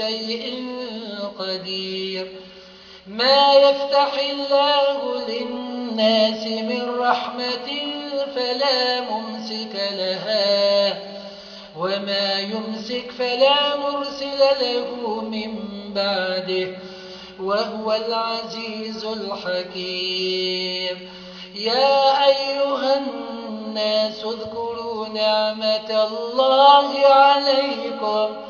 شيء قدير. ما يفتح الله للناس من رحمة فلا ممسك لها وما يمسك فلا مرسل له من بعده وهو العزيز الحكيم. يا أيها الناس اذكروا نعمة الله عليكم.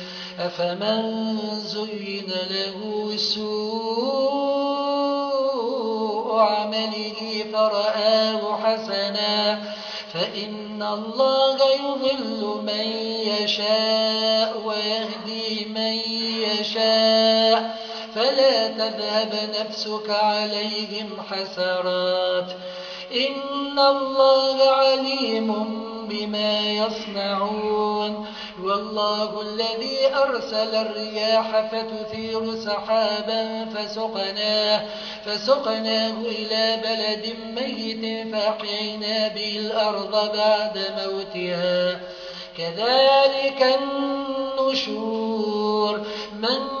أفمن زين له سوء عمله فرآه حسنا فإن الله يضل من يشاء ويهدي من يشاء فلا تذهب نفسك عليهم حسرات إن الله عليم بما يصنعون والله الذي أرسل الرياح فتثير سحابا فسقناه, فسقناه إلى بلد ميت فأحيينا به الأرض بعد موتها. كذلك النشور من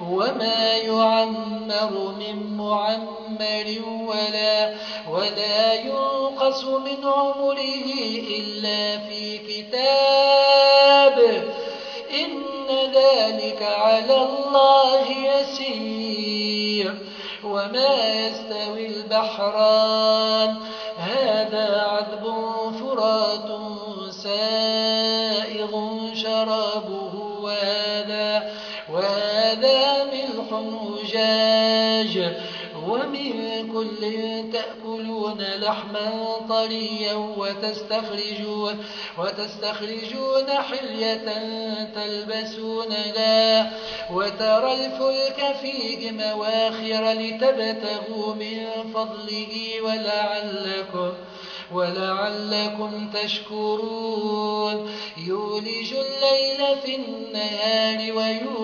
وما يعمر من معمر ولا, ولا ينقص من عمره إلا في كتاب. إن ذلك على الله يسير. وما يستوي البحران. هذا عذب فرات سائغ وهذا, ملح أجاج ومن كل تأكلون لحما طريا وتستخرجون, وتستخرجون حلية تلبسونها وترى الفلك فيه مواخر لتبتغوا من فضله ولعلكم ولعلكم تشكرون. يولج الليل في النهار ويولج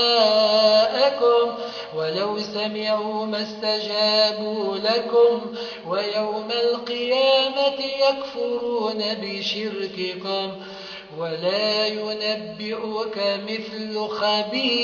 سمعوا ما استجابوا لكم ويوم القيامة يكفرون بشرككم. ولا ينبئك مثل خبير.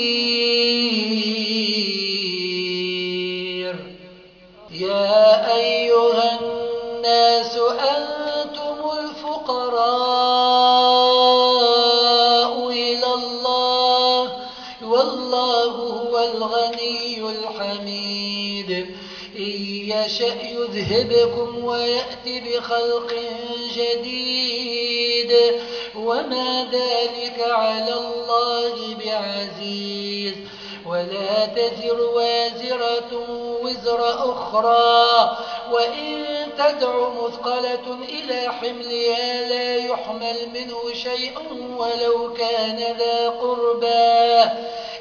هو الغني الحميد. إن يشأ يذهبكم ويأت بخلق جديد. وما ذلك على الله بعزيز. ولا تزر وازرة وزر أخرى. وإن تدع مثقلة إلى حملها لا يحمل منه شيء ولو كان ذا قربى.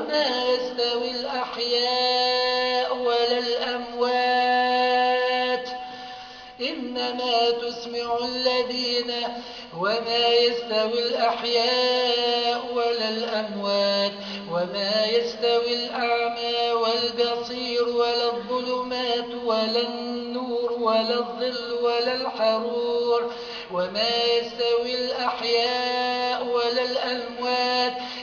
وما يستوي الأحياء ولا الأموات إنما تسمع الذين وما يستوي الأحياء ولا الأموات وما يستوي الأعمى والبصير ولا الظلمات ولا النور ولا الظل ولا الحرور وما يستوي الأحياء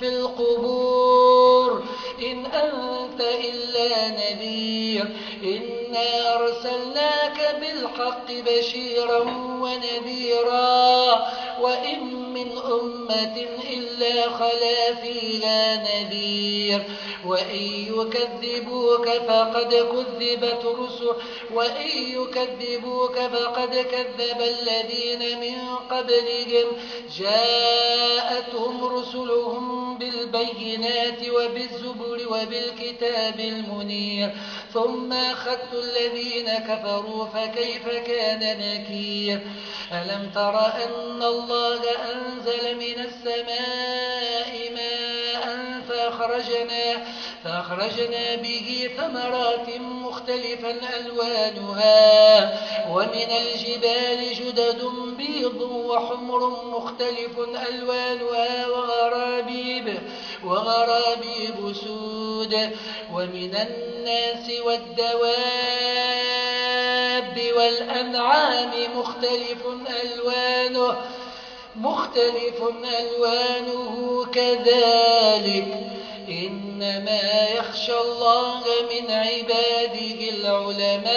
في القبور. إن أنت إلا نذير. إنا أرسلناك بالحق بشيرا ونذيرا. وإن من أمة إلا خلا فيها نذير. وإن يكذبوك فقد كذبت رسل. وإن يكذبوك فقد كذب الذين من قبلهم. جاءتهم رسلهم بالبينات وبالزبر وبالكتاب المنير. ثم أخذت الذين كفروا فكيف كان نكير؟ ألم تر أن الله أنزل من السماء ماء فأخرجنا, فأخرجنا به ثمرات مختلفا ألوانها. ومن الجبال جدد بيض وحمر مختلف ألوانها وغرابيب, وغرابيب سود ومن الناس والدواب والأنعام مختلف ألوانه مختلف ألوانه كذلك. إنما يخشى الله من عباده العلماء.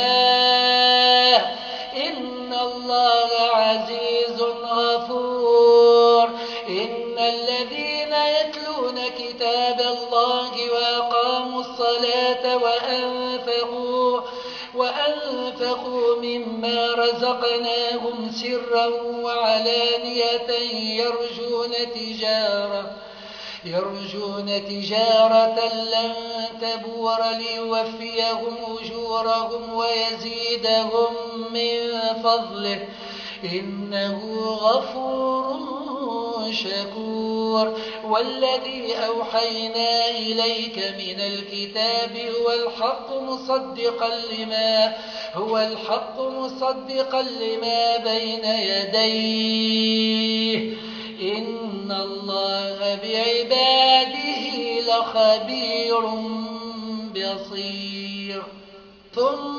إن الله عزيز غفور. إن الذين كتاب الله وأقاموا الصلاة وأنفقوا وأنفقوا مما رزقناهم سرا وعلانية يرجون تجارة يرجون تجارة لن تبور ليوفيهم أجورهم ويزيدهم من فضله إنه غفور شكور والذي أوحينا إليك من الكتاب هو الحق مصدقا لما هو الحق مصدقا لما بين يديه. إن الله بعباده لخبير بصير. ثم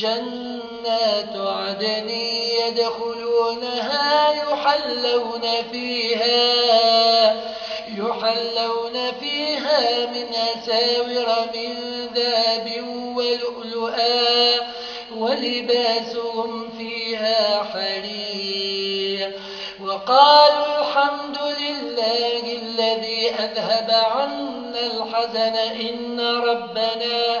جنات عدن يدخلونها يحلون فيها يحلون فيها من أساور من ذاب ولؤلؤا ولباسهم فيها حرير. وقالوا الحمد لله الذي أذهب عنا الحزن إن ربنا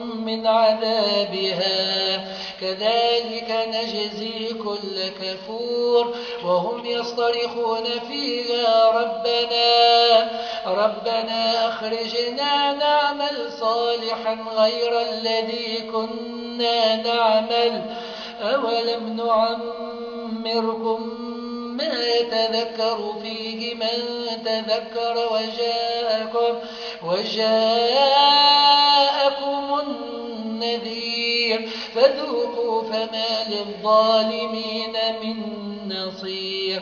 من عذابها. كذلك نجزي كل كفور وهم يصطرخون فيها ربنا ربنا أخرجنا نعمل صالحا غير الذي كنا نعمل. أولم نعمركم ما يتذكر فيه من تذكر وجاءكم, وجاءكم النذير فذوقوا فما للظالمين من نصير.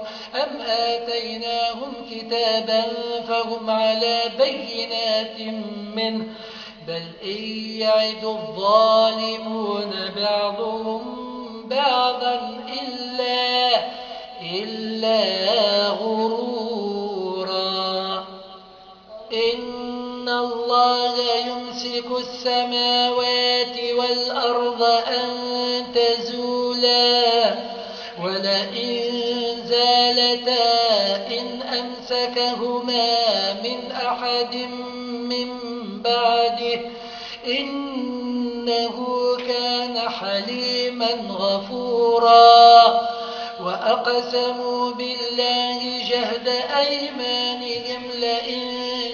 آتيناهم كتابا فهم على بينات منه بل إن يعد الظالمون بعضهم بعضا إلا, إلا غرورا. إن الله يمسك السماوات والأرض أن تزولا ولئن زالتا إن أمسكهما من أحد من بعده. إنه كان حليما غفورا. وأقسموا بالله جهد أيمانهم لئن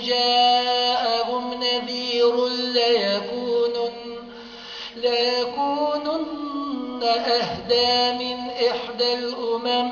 جاءهم نذير ليكونن, ليكونن أهدى من إحدى الأمم.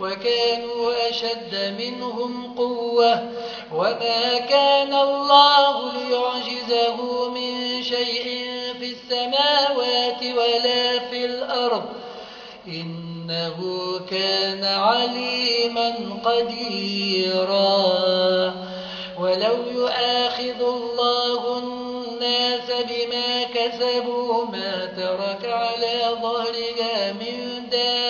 وكانوا أشد منهم قوة وما كان الله ليعجزه من شيء في السماوات ولا في الأرض. إنه كان عليما قديرا. ولو يؤاخذ الله الناس بما كسبوا ما ترك على ظهرها من دابة.